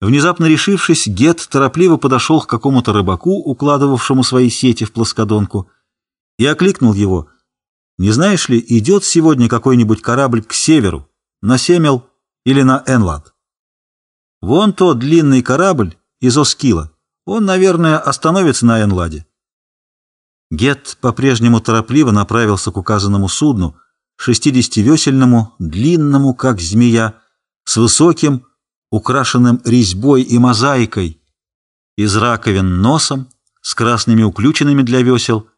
Внезапно решившись, Гет торопливо подошел к какому-то рыбаку, укладывавшему свои сети в плоскодонку, и окликнул его. «Не знаешь ли, идет сегодня какой-нибудь корабль к северу, на Семел или на Энлад?» «Вон тот длинный корабль из Оскила. Он, наверное, остановится на Энладе». Гет по-прежнему торопливо направился к указанному судну, шестидесятивесельному, длинному, как змея, с высоким, украшенным резьбой и мозаикой, из раковин носом, с красными уключенными для весел.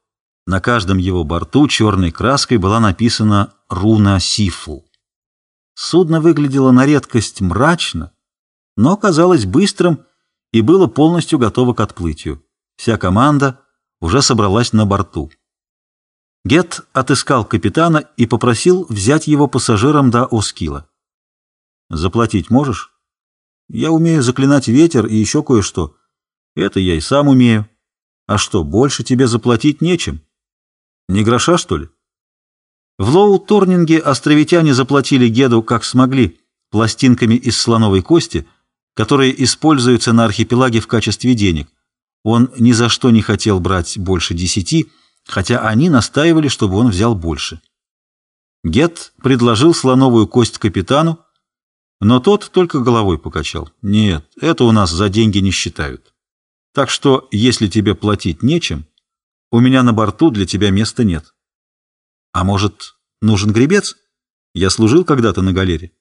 На каждом его борту черной краской была написана руна Сифу. Судно выглядело на редкость мрачно, но казалось быстрым и было полностью готово к отплытию. Вся команда уже собралась на борту. Гет отыскал капитана и попросил взять его пассажиром до Оскила. «Заплатить можешь?» Я умею заклинать ветер и еще кое-что. Это я и сам умею. А что, больше тебе заплатить нечем? Не гроша, что ли? В Лоу-Торнинге островитяне заплатили Геду как смогли, пластинками из слоновой кости, которые используются на архипелаге в качестве денег. Он ни за что не хотел брать больше десяти, хотя они настаивали, чтобы он взял больше. Гет предложил слоновую кость капитану, но тот только головой покачал. Нет, это у нас за деньги не считают. Так что, если тебе платить нечем, у меня на борту для тебя места нет. А может, нужен гребец? Я служил когда-то на галере.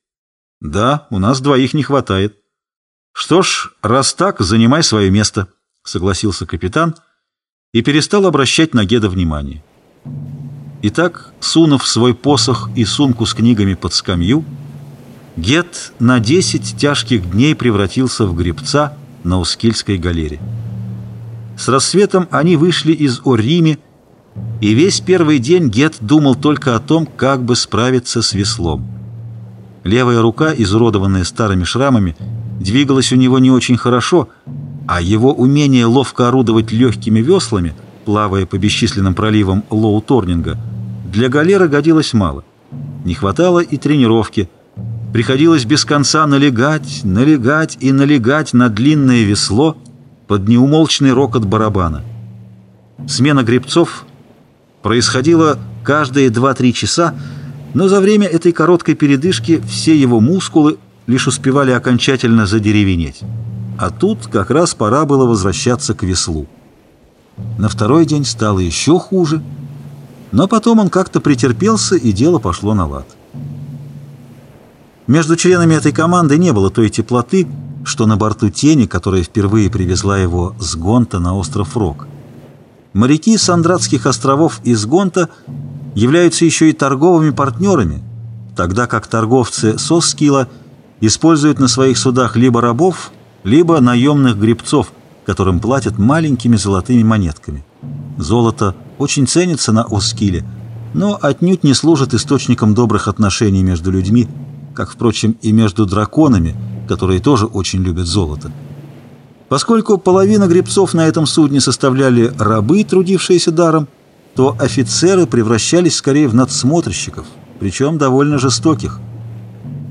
Да, у нас двоих не хватает. Что ж, раз так, занимай свое место, согласился капитан и перестал обращать на Геда внимание. Итак, сунув свой посох и сумку с книгами под скамью, Гет на десять тяжких дней превратился в гребца на Ускильской галере. С рассветом они вышли из Орими, и весь первый день Гет думал только о том, как бы справиться с веслом. Левая рука, изуродованная старыми шрамами, двигалась у него не очень хорошо, а его умение ловко орудовать легкими веслами, плавая по бесчисленным проливам Лоу-Торнинга, для галеры годилось мало. Не хватало и тренировки – Приходилось без конца налегать, налегать и налегать на длинное весло под неумолчный рокот барабана. Смена гребцов происходила каждые 2-3 часа, но за время этой короткой передышки все его мускулы лишь успевали окончательно задеревенеть. А тут как раз пора было возвращаться к веслу. На второй день стало еще хуже, но потом он как-то претерпелся, и дело пошло на лад. Между членами этой команды не было той теплоты, что на борту тени, которая впервые привезла его с Гонта на остров Рок. Моряки Сандратских островов из Гонта являются еще и торговыми партнерами, тогда как торговцы Соскила используют на своих судах либо рабов, либо наемных гребцов, которым платят маленькими золотыми монетками. Золото очень ценится на Оскиле, но отнюдь не служит источником добрых отношений между людьми, как, впрочем, и между драконами, которые тоже очень любят золото. Поскольку половина гребцов на этом судне составляли рабы, трудившиеся даром, то офицеры превращались скорее в надсмотрщиков, причем довольно жестоких.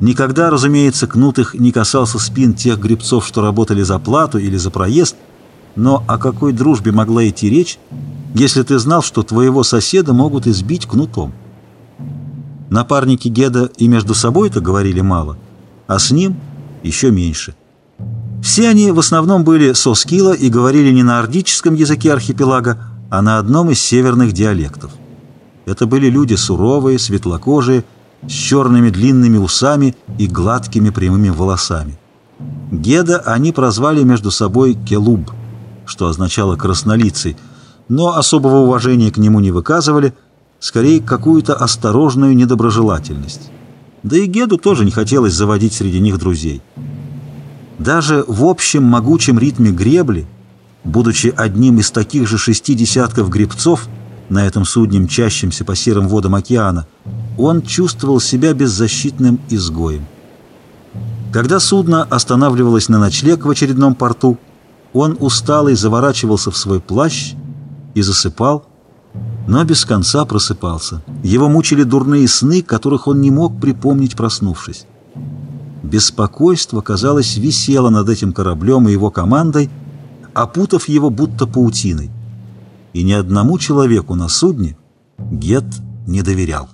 Никогда, разумеется, кнут их не касался спин тех гребцов, что работали за плату или за проезд, но о какой дружбе могла идти речь, если ты знал, что твоего соседа могут избить кнутом? Напарники Геда и между собой-то говорили мало, а с ним еще меньше. Все они в основном были со скилла и говорили не на ордическом языке архипелага, а на одном из северных диалектов. Это были люди суровые, светлокожие, с черными длинными усами и гладкими прямыми волосами. Геда они прозвали между собой Келуб, что означало «краснолицый», но особого уважения к нему не выказывали – скорее какую-то осторожную недоброжелательность. Да и Геду тоже не хотелось заводить среди них друзей. Даже в общем могучем ритме гребли, будучи одним из таких же шести десятков гребцов, на этом судне, мчащемся по серым водам океана, он чувствовал себя беззащитным изгоем. Когда судно останавливалось на ночлег в очередном порту, он усталый заворачивался в свой плащ и засыпал, но без конца просыпался. Его мучили дурные сны, которых он не мог припомнить, проснувшись. Беспокойство, казалось, висело над этим кораблем и его командой, опутав его будто паутиной. И ни одному человеку на судне Гет не доверял.